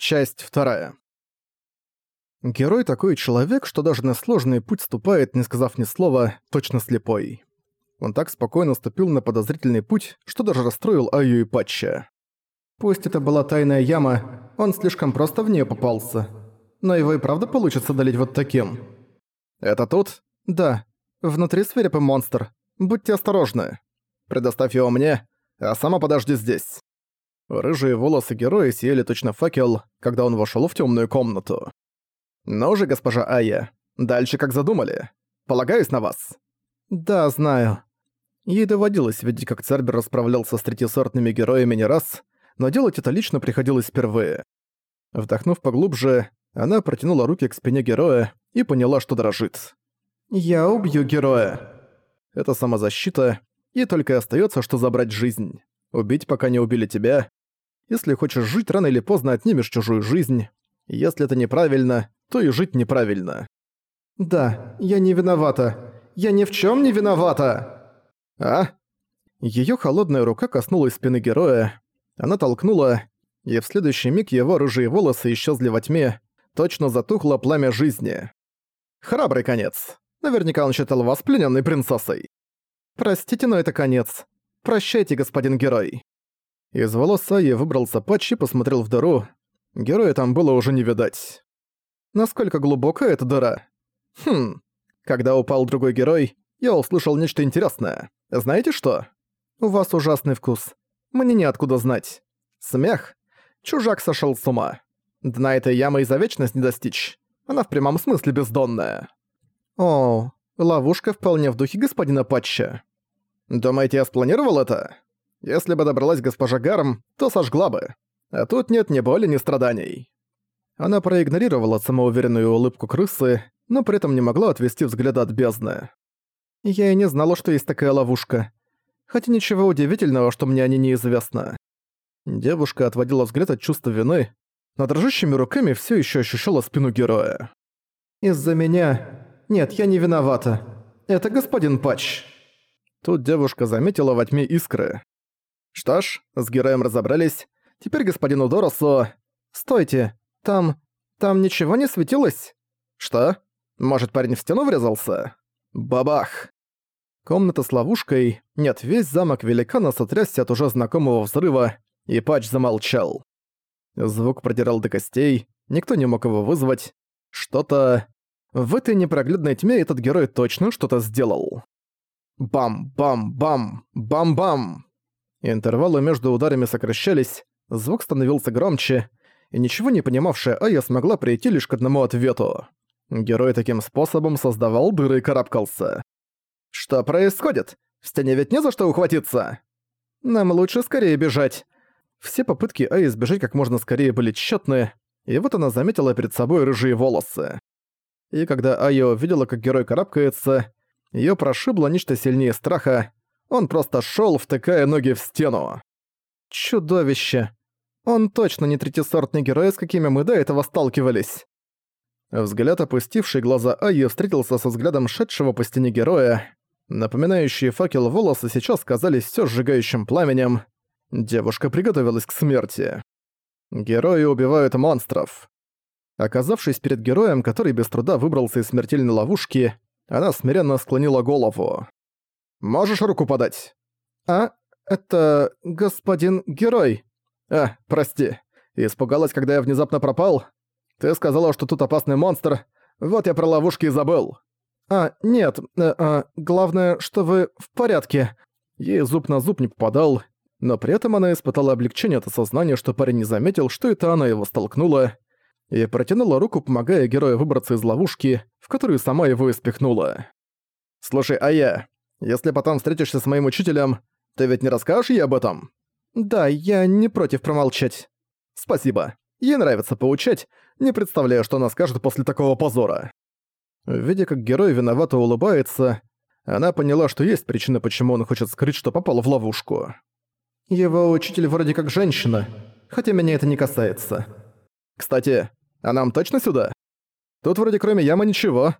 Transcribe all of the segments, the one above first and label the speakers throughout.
Speaker 1: Часть вторая. Герой такой человек, что даже на сложный путь ступает, не сказав ни слова, точно слепой. Он так спокойно ступил на подозрительный путь, что даже расстроил Аю и Патча. Пусть это была тайная яма, он слишком просто в нее попался. Но его и правда получится долить вот таким. Это тут? Да. Внутри свирепый монстр. Будьте осторожны. Предоставь его мне, а сама подожди здесь. Рыжие волосы героя сияли точно факел, когда он вошел в темную комнату. «Ну же, госпожа Ая, дальше как задумали. Полагаюсь на вас». «Да, знаю». Ей доводилось видеть, как Цербер расправлялся с третьесортными героями не раз, но делать это лично приходилось впервые. Вдохнув поглубже, она протянула руки к спине героя и поняла, что дрожит. «Я убью героя». Это самозащита, и только остается, что забрать жизнь. Убить, пока не убили тебя, если хочешь жить, рано или поздно отнимешь чужую жизнь. Если это неправильно, то и жить неправильно. Да, я не виновата. Я ни в чем не виновата. А? Ее холодная рука коснулась спины героя. Она толкнула, и в следующий миг его рыжие волосы исчезли во тьме, точно затухло пламя жизни. Храбрый конец. Наверняка он считал вас плененной принцессой. Простите, но это конец. Прощайте, господин герой. Из волос Саи выбрался патч и посмотрел в дыру. Героя там было уже не видать. Насколько глубока эта дыра? Хм. Когда упал другой герой, я услышал нечто интересное. Знаете что? У вас ужасный вкус. Мне неоткуда знать. Смех. Чужак сошел с ума. Дна этой ямы и за вечность не достичь. Она в прямом смысле бездонная. О, ловушка вполне в духе господина Патча. Думаете, я спланировал это? Если бы добралась госпожа Гарм, то сожгла бы. А тут нет ни боли, ни страданий. Она проигнорировала самоуверенную улыбку крысы, но при этом не могла отвести взгляд от бездны. Я и не знала, что есть такая ловушка. Хотя ничего удивительного, что мне о ней неизвестно. Девушка отводила взгляд от чувства вины, но дрожащими руками все еще ощущала спину героя. «Из-за меня... Нет, я не виновата. Это господин Патч». Тут девушка заметила во тьме искры. Что ж, с героем разобрались. Теперь господину Доросу... Стойте, там... там ничего не светилось? Что? Может, парень в стену врезался? Бабах! Комната с ловушкой... Нет, весь замок великана сотрясся от уже знакомого взрыва, и Патч замолчал. Звук продирал до костей, никто не мог его вызвать. Что-то... В этой непроглядной тьме этот герой точно что-то сделал. Бам-бам-бам! Бам-бам! Интервалы между ударами сокращались, звук становился громче, и ничего не понимавшая Ая смогла прийти лишь к одному ответу. Герой таким способом создавал дыры и карабкался. «Что происходит? В стене ведь не за что ухватиться!» «Нам лучше скорее бежать». Все попытки Аи сбежать как можно скорее были тщетны, и вот она заметила перед собой рыжие волосы. И когда Ая увидела, как герой карабкается, её прошибло нечто сильнее страха, он просто шел, втыкая ноги в стену. Чудовище. Он точно не третисортный герой, с какими мы до этого сталкивались. Взгляд, опустивший глаза Айи, встретился со взглядом шедшего по стене героя. Напоминающие факел волосы сейчас казались все сжигающим пламенем. Девушка приготовилась к смерти. Герои убивают монстров. Оказавшись перед героем, который без труда выбрался из смертельной ловушки, она смиренно склонила голову. Можешь руку подать?» «А, это господин герой». «А, прости. Испугалась, когда я внезапно пропал? Ты сказала, что тут опасный монстр. Вот я про ловушки и забыл». «А, нет, э, а, главное, что вы в порядке». Ей зуб на зуб не попадал, но при этом она испытала облегчение от осознания, что парень не заметил, что это она его столкнула, и протянула руку, помогая герою выбраться из ловушки, в которую сама его испихнула. «Слушай, а я, если потом встретишься с моим учителем, ты ведь не расскажешь ей об этом? Да, я не против промолчать. Спасибо. Ей нравится поучать, не представляю, что она скажет после такого позора. Видя, как герой виновато улыбается, она поняла, что есть причина, почему он хочет скрыть, что попал в ловушку. Его учитель вроде как женщина, хотя меня это не касается. Кстати, а нам точно сюда? Тут вроде кроме ямы ничего.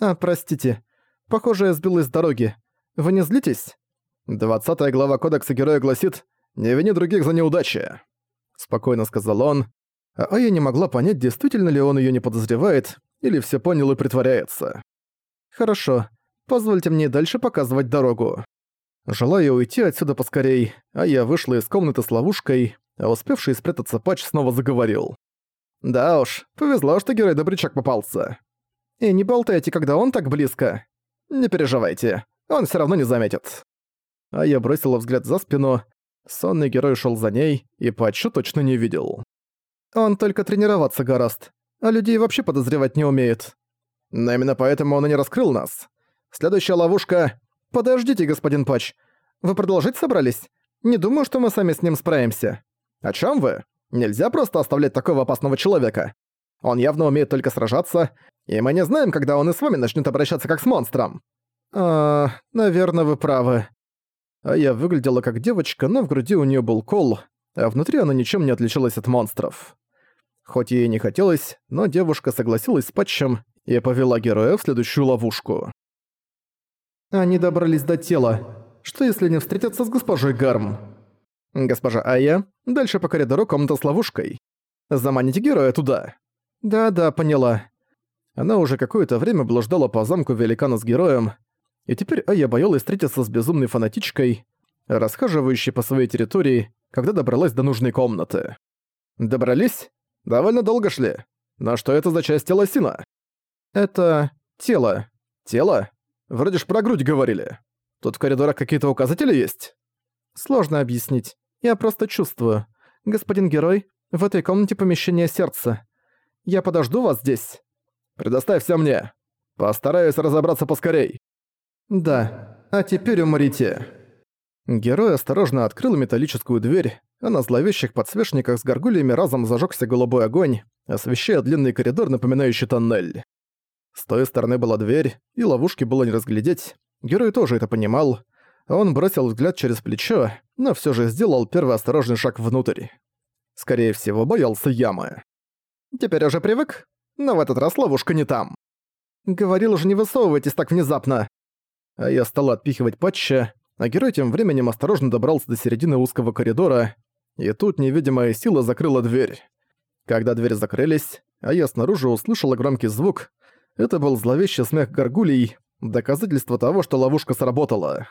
Speaker 1: А, простите. Похоже, я сбилась с дороги. Вы не злитесь? Двадцатая глава Кодекса Героя гласит «Не вини других за неудачи», — спокойно сказал он. а я не могла понять, действительно ли он её не подозревает, или всё понял и притворяется. «Хорошо, позвольте мне дальше показывать дорогу». Желая уйти отсюда поскорей, а я вышла из комнаты с ловушкой, а успевший спрятаться патч снова заговорил. «Да уж, повезло, что герой-добрячок попался. И не болтайте, когда он так близко. Не переживайте, он всё равно не заметит». А я бросила взгляд за спину, сонный герой шёл за ней и патчу точно не видел. Он только тренироваться гораст, а людей вообще подозревать не умеет. Но именно поэтому он и не раскрыл нас. Следующая ловушка... Подождите, господин Патч. Вы продолжить собрались? Не думаю, что мы сами с ним справимся. О чем вы? Нельзя просто оставлять такого опасного человека. Он явно умеет только сражаться, и мы не знаем, когда он и с вами начнет обращаться как с монстром. А, наверное, вы правы. А я выглядела как девочка, но в груди у нее был кол, а внутри она ничем не отличалась от монстров. Хоть ей не хотелось, но девушка согласилась с патчем и повела героя в следующую ловушку. Они добрались до тела. Что если не встретятся с госпожой Гарм? Госпожа Ая, дальше по коридору комната с ловушкой. Заманите героя туда. Да-да, поняла. Она уже какое-то время блуждала по замку великана с героем, и теперь Ая боялась встретиться с безумной фанатичкой, расхаживающей по своей территории, когда добралась до нужной комнаты. Добрались? Довольно долго шли. Но что это за часть тела Сина? Это тело. Тело? Вроде ж про грудь говорили. Тут в коридорах какие-то указатели есть? Сложно объяснить. Я просто чувствую. Господин герой, в этой комнате помещение сердца. Я подожду вас здесь. Предоставь все мне. Постараюсь разобраться поскорей. Да. А теперь умрите. Герой осторожно открыл металлическую дверь, а на зловещих подсвечниках с горгульями разом зажёгся голубой огонь, освещая длинный коридор, напоминающий тоннель. С той стороны была дверь, и ловушки было не разглядеть. Герой тоже это понимал. Он бросил взгляд через плечо, но всё же сделал первый осторожный шаг внутрь. Скорее всего, боялся ямы. «Теперь уже привык? Но в этот раз ловушка не там». «Говорил же, не высовывайтесь так внезапно!» А я стал отпихивать патча, а герой тем временем осторожно добрался до середины узкого коридора, и тут невидимая сила закрыла дверь. Когда двери закрылись, а я снаружи услышала громкий звук, это был зловещий смех горгулей, доказательство того, что ловушка сработала.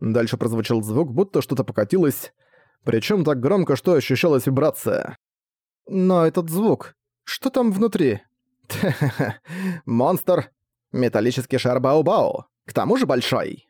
Speaker 1: Дальше прозвучал звук, будто что-то покатилось, причем так громко, что ощущалась вибрация. Но этот звук, что там внутри? Монстр. Металлический шар Бау-Бау. К тому же большой.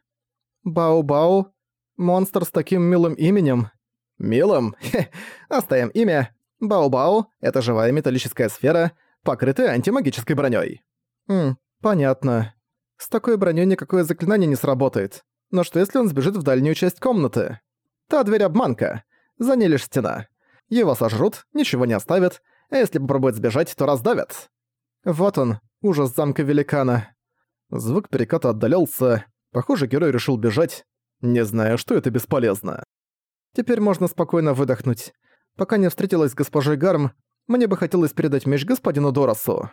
Speaker 1: Бау-Бау? Монстр с таким милым именем? Милым? Хе, оставим имя. Бау-Бау — это живая металлическая сфера, покрытая антимагической бронёй. Хм, понятно. С такой бронёй никакое заклинание не сработает. Но что если он сбежит в дальнюю часть комнаты? Та дверь обманка. За ней лишь стена. Его сожрут, ничего не оставят, а если попробует сбежать, то раздавят. Вот он, ужас замка великана. Звук переката отдалялся. Похоже, герой решил бежать, не зная, что это бесполезно. Теперь можно спокойно выдохнуть. Пока не встретилась с госпожой Гарм, мне бы хотелось передать меч господину Доросу.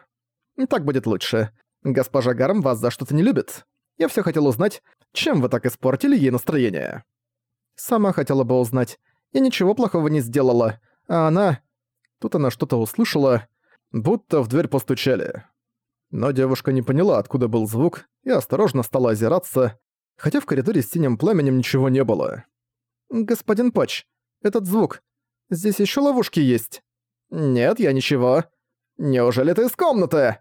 Speaker 1: Так будет лучше. Госпожа Гарм вас за что-то не любит. Я все хотел узнать, чем вы так испортили ей настроение. Сама хотела бы узнать. Я ничего плохого не сделала. А она... Тут она что-то услышала, будто в дверь постучали. Но девушка не поняла, откуда был звук, и осторожно стала озираться, хотя в коридоре с синим пламенем ничего не было. «Господин Патч, этот звук. Здесь еще ловушки есть?» «Нет, я ничего. Неужели ты из комнаты?»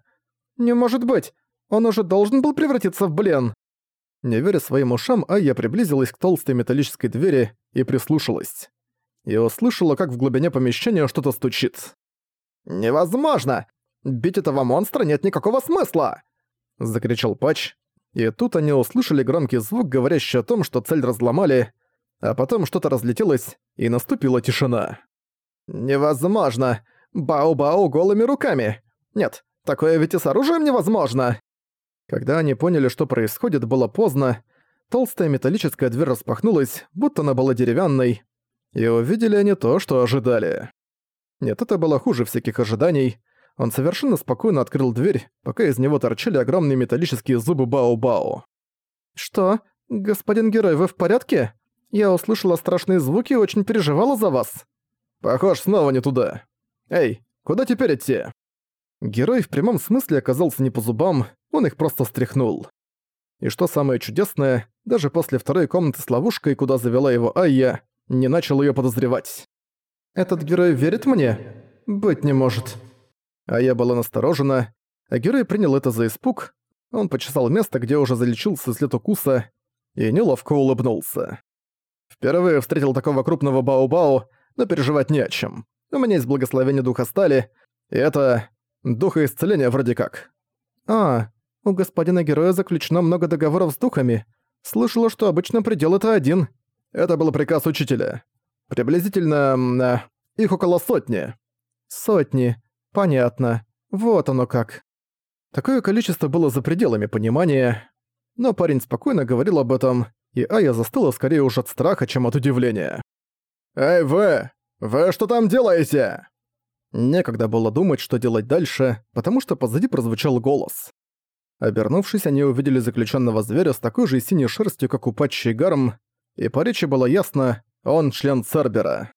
Speaker 1: «Не может быть. Он уже должен был превратиться в блин». Не веря своим ушам, Айя приблизилась к толстой металлической двери и прислушалась. И услышала, как в глубине помещения что-то стучит. «Невозможно! Бить этого монстра нет никакого смысла!» Закричал Патч. И тут они услышали громкий звук, говорящий о том, что цель разломали, а потом что-то разлетелось, и наступила тишина. «Невозможно! Бау-бау голыми руками! Нет, такое ведь и с оружием невозможно!» Когда они поняли, что происходит, было поздно. Толстая металлическая дверь распахнулась, будто она была деревянной, и увидели они то, что ожидали. Нет, это было хуже всяких ожиданий. Он совершенно спокойно открыл дверь, пока из него торчали огромные металлические зубы Бао-Бао. «Что? Господин герой, вы в порядке?» Я услышала страшные звуки и очень переживала за вас». «Похож, снова не туда. Эй, Куда теперь идти?» Герой в прямом смысле оказался не по зубам, он их просто стряхнул. И что самое чудесное, даже после второй комнаты с ловушкой, куда завела его Айя, не начал её подозревать. «Этот герой верит мне? Быть не может». Айя была насторожена, а герой принял это за испуг, он почесал место, где уже залечился след укуса, и неловко улыбнулся. «Впервые встретил такого крупного бау-бау, но переживать не о чем. У меня есть благословение Духа Стали, и это... Духа Исцеления вроде как». «А, у господина героя заключено много договоров с духами. Слышала, что обычно предел это один. Это был приказ учителя. Приблизительно... Э, их около сотни. Сотни. Понятно. Вот оно как. Такое количество было за пределами понимания. Но парень спокойно говорил об этом, и Ая застыла скорее уж от страха, чем от удивления. «Эй, вы! Вы что там делаете?» Некогда было думать, что делать дальше, потому что позади прозвучал голос. Обернувшись, они увидели заключенного зверя с такой же синей шерстью, как у Патчи Гарм, и по речи было ясно, он член Цербера.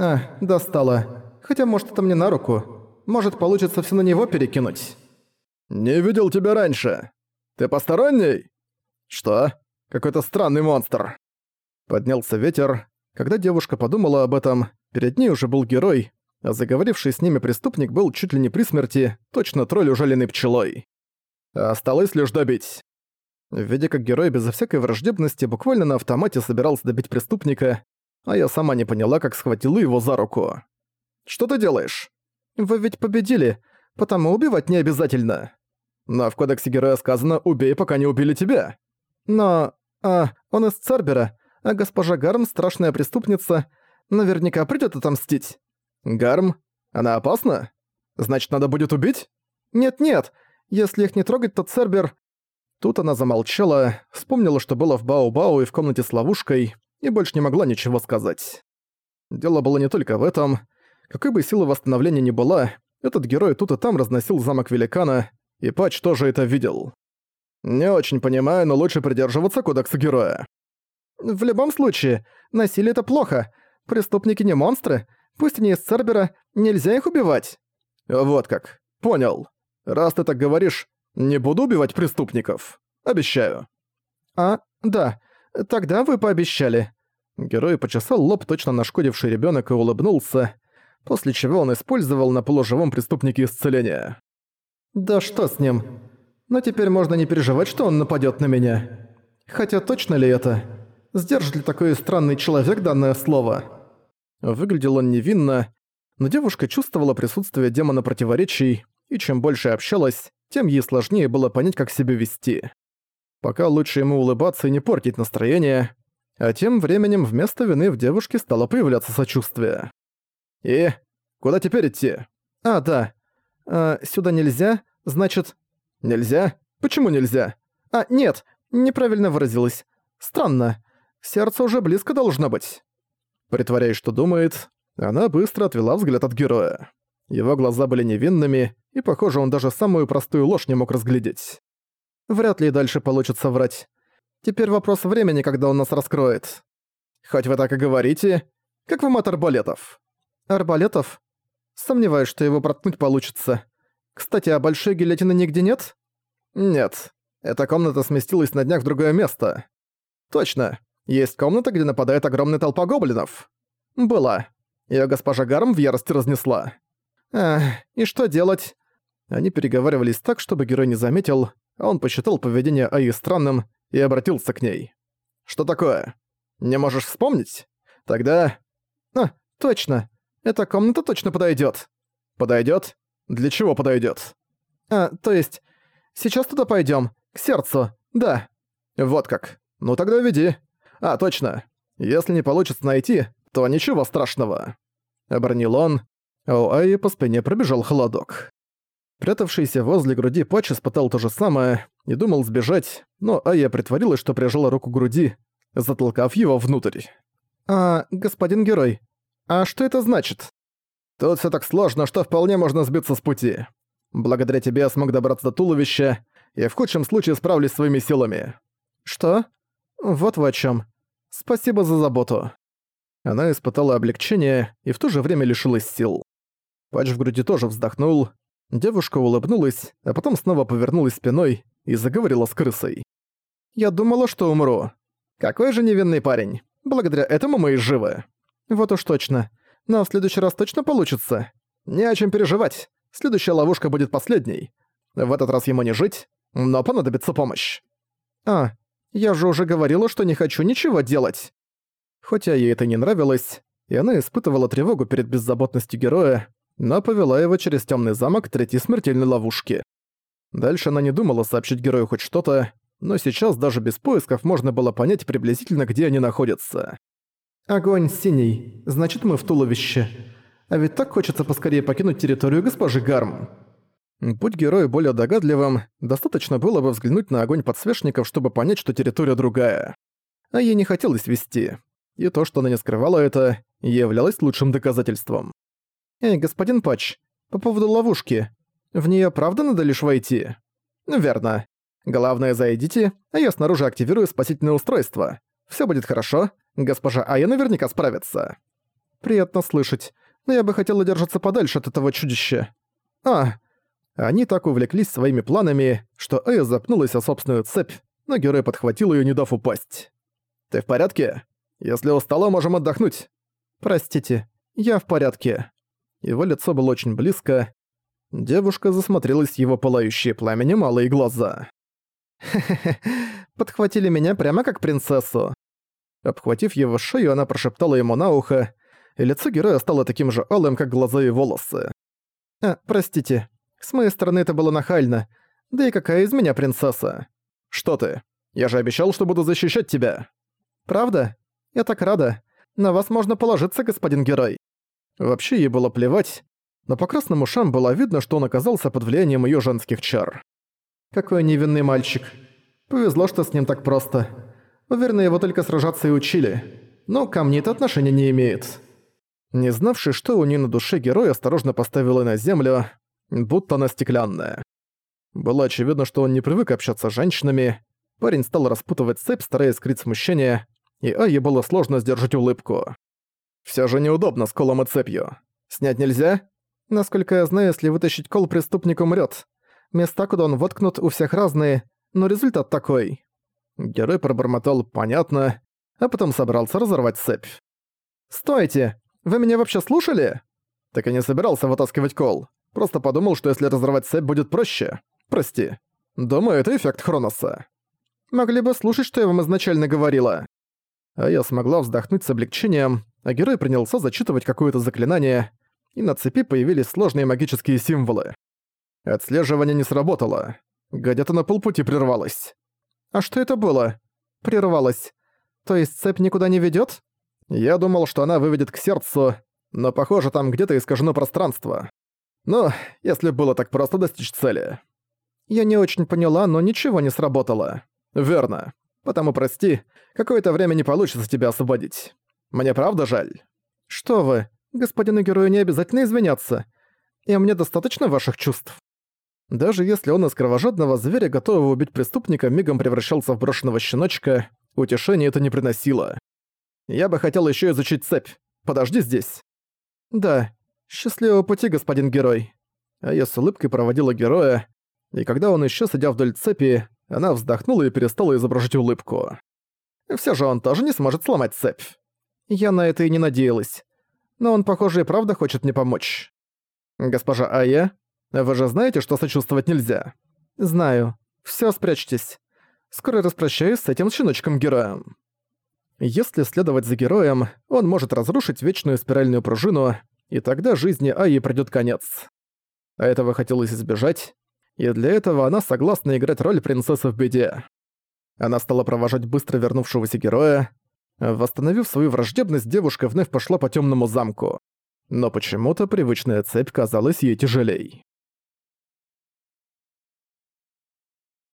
Speaker 1: «А, достало. Хотя, может, это мне на руку. Может, получится все на него перекинуть». «Не видел тебя раньше. Ты посторонний?» «Что? Какой-то странный монстр». Поднялся ветер. Когда девушка подумала об этом, перед ней уже был герой, а заговоривший с ними преступник был чуть ли не при смерти, точно тролль ужаленный пчелой. Осталось лишь добить. Видя, как герой безо всякой враждебности буквально на автомате собирался добить преступника, а я сама не поняла, как схватила его за руку. «Что ты делаешь?» «Вы ведь победили, потому убивать не обязательно». «Но в кодексе героя сказано «убей, пока не убили тебя». «Но... А, он из Цербера, а госпожа Гарм, страшная преступница, наверняка придёт отомстить». «Гарм? Она опасна? Значит, надо будет убить?» «Нет-нет, если их не трогать, то Цербер...» Тут она замолчала, вспомнила, что было в Бау-Бау и в комнате с ловушкой, и больше не могла ничего сказать. Дело было не только в этом. Какой бы силы восстановления ни была, этот герой тут и там разносил замок великана, и Патч тоже это видел. Не очень понимаю, но лучше придерживаться кодекса героя. В любом случае, насилие это плохо. Преступники не монстры, пусть они из Цербера, нельзя их убивать. Вот как. Понял. Раз ты так говоришь, не буду убивать преступников. Обещаю». «А, да. Тогда вы пообещали». Герой почесал лоб, точно нашкодивший ребенок, и улыбнулся, после чего он использовал на полуживом преступнике исцеления. «Да что с ним? Но теперь можно не переживать, что он нападет на меня. Хотя точно ли это? Сдержит ли такой странный человек данное слово?» Выглядел он невинно, но девушка чувствовала присутствие демона противоречий, и чем больше общалась, тем ей сложнее было понять, как себя вести. Пока лучше ему улыбаться и не портить настроение, а тем временем вместо вины в девушке стало появляться сочувствие. «И? Куда теперь идти?» «А, да. А, сюда нельзя, значит...» «Нельзя? Почему нельзя?» «А, нет, неправильно выразилась. Странно. Сердце уже близко должно быть». Притворяясь, что думает, она быстро отвела взгляд от героя. Его глаза были невинными, и, похоже, он даже самую простую ложь не мог разглядеть. Вряд ли дальше получится врать. Теперь вопрос времени, когда он нас раскроет. Хоть вы так и говорите. Как вам от арбалетов? Арбалетов? Сомневаюсь, что его проткнуть получится. Кстати, а большой гильотины нигде нет? Нет. Эта комната сместилась на днях в другое место. Точно. Есть комната, где нападает огромная толпа гоблинов. Была. Её госпожа Гарм в ярости разнесла. Ах, и что делать? Они переговаривались так, чтобы герой не заметил, а он посчитал поведение Аи странным и обратился к ней. «Что такое? Не можешь вспомнить? Тогда...» «А, точно. Эта комната точно подойдет. Подойдет? Для чего подойдет? «А, то есть... Сейчас туда пойдем, К сердцу. Да». «Вот как. Ну тогда веди. А, точно. Если не получится найти, то ничего страшного». Обронил он, а у Аи по спине пробежал холодок. Прятавшийся возле груди Патч испытал то же самое и думал сбежать, но Ая притворилась, что прижала руку к груди, затолкав его внутрь. «А, господин герой, а что это значит?» «Тут все так сложно, что вполне можно сбиться с пути. Благодаря тебе я смог добраться до туловища, и в худшем случае справлюсь своими силами». «Что? Вот вы о чем. Спасибо за заботу». Она испытала облегчение и в то же время лишилась сил. Патч в груди тоже вздохнул. Девушка улыбнулась, а потом снова повернулась спиной и заговорила с крысой. «Я думала, что умру. Какой же невинный парень. Благодаря этому мы и живы. Вот уж точно. Но в следующий раз точно получится. Не о чем переживать. Следующая ловушка будет последней. В этот раз ему не жить, но понадобится помощь. А, я же уже говорила, что не хочу ничего делать. Хотя ей это не нравилось, и она испытывала тревогу перед беззаботностью героя, но повела его через темный замок третьей смертельной ловушки. Дальше она не думала сообщить герою хоть что-то, но сейчас даже без поисков можно было понять приблизительно, где они находятся. «Огонь синий, значит мы в туловище. А ведь так хочется поскорее покинуть территорию госпожи Гарм». Будь герою более догадливым, достаточно было бы взглянуть на огонь подсвечников, чтобы понять, что территория другая. А ей не хотелось вести. И то, что она не скрывала это, являлось лучшим доказательством. «Эй, господин Патч, по поводу ловушки. В неё правда надо лишь войти?» «Верно. Главное, зайдите, а я снаружи активирую спасительное устройство. Всё будет хорошо, госпожа Ая наверняка справится». «Приятно слышать, но я бы хотела держаться подальше от этого чудища». «А, они так увлеклись своими планами, что Эя запнулась о собственную цепь, но герой подхватил её, не дав упасть. «Ты в порядке? Если устала, можем отдохнуть». «Простите, я в порядке». Его лицо было очень близко. Девушка засмотрелась его пылающие пламени малые глаза. «Хе-хе-хе, подхватили меня прямо как принцессу». Обхватив его шею, она прошептала ему на ухо, и лицо героя стало таким же алым, как глаза и волосы. «А, простите, с моей стороны это было нахально. Да и какая из меня принцесса? Что ты? Я же обещал, что буду защищать тебя. Правда? Я так рада. На вас можно положиться, господин герой. Вообще ей было плевать, но по красным ушам было видно, что он оказался под влиянием её женских чар. Какой невинный мальчик. Повезло, что с ним так просто. Уверена, его только сражаться и учили. Но ко мне это отношения не имеет. Не знавший, что у неё на душе, герой осторожно поставил её на землю, будто она стеклянная. Было очевидно, что он не привык общаться с женщинами. Парень стал распутывать цепь, стараясь скрыть смущение, и Ае было сложно сдержать улыбку. Всё же неудобно с колом и цепью. Снять нельзя? Насколько я знаю, если вытащить кол, преступник умрёт. Места, куда он воткнут, у всех разные, но результат такой. Герой пробормотал «понятно», а потом собрался разорвать цепь. «Стойте! Вы меня вообще слушали?» Так и не собирался вытаскивать кол. Просто подумал, что если разорвать цепь будет проще. Прости. Думаю, это эффект Хроноса. Могли бы слушать, что я вам изначально говорила. А я смогла вздохнуть с облегчением, а герой принялся зачитывать какое-то заклинание, и на цепи появились сложные магические символы. Отслеживание не сработало. Гадята на полпути прервалась. А что это было? Прервалась. То есть цепь никуда не ведёт? Я думал, что она выведет к сердцу, но похоже, там где-то искажено пространство. Ну, если было так просто достичь цели. Я не очень поняла, но ничего не сработало. Верно. Потому прости, какое-то время не получится тебя освободить. Мне правда жаль. Что вы, господину герою не обязательно извиняться. И мне достаточно ваших чувств. Даже если он из кровожадного зверя, готового убить преступника, мигом превращался в брошенного щеночка, утешения это не приносило. Я бы хотел еще изучить цепь. Подожди здесь. Да, «Счастливого пути, господин герой!» А я с улыбкой проводила героя, и когда он исчез, идя вдоль цепи, она вздохнула и перестала изображать улыбку. Все же он тоже не сможет сломать цепь. Я на это и не надеялась. Но он, похоже, и правда хочет мне помочь. Госпожа Ая, вы же знаете, что сочувствовать нельзя? Знаю. Все, спрячьтесь. Скоро распрощаюсь с этим щеночком-героем. Если следовать за героем, он может разрушить вечную спиральную пружину, и тогда жизни Аи придёт конец. А этого хотелось избежать, и для этого она согласна играть роль принцессы в беде. Она стала провожать быстро вернувшегося героя. Восстановив свою враждебность, девушка вновь пошла по тёмному замку. Но почему-то привычная цепь казалась ей тяжелей.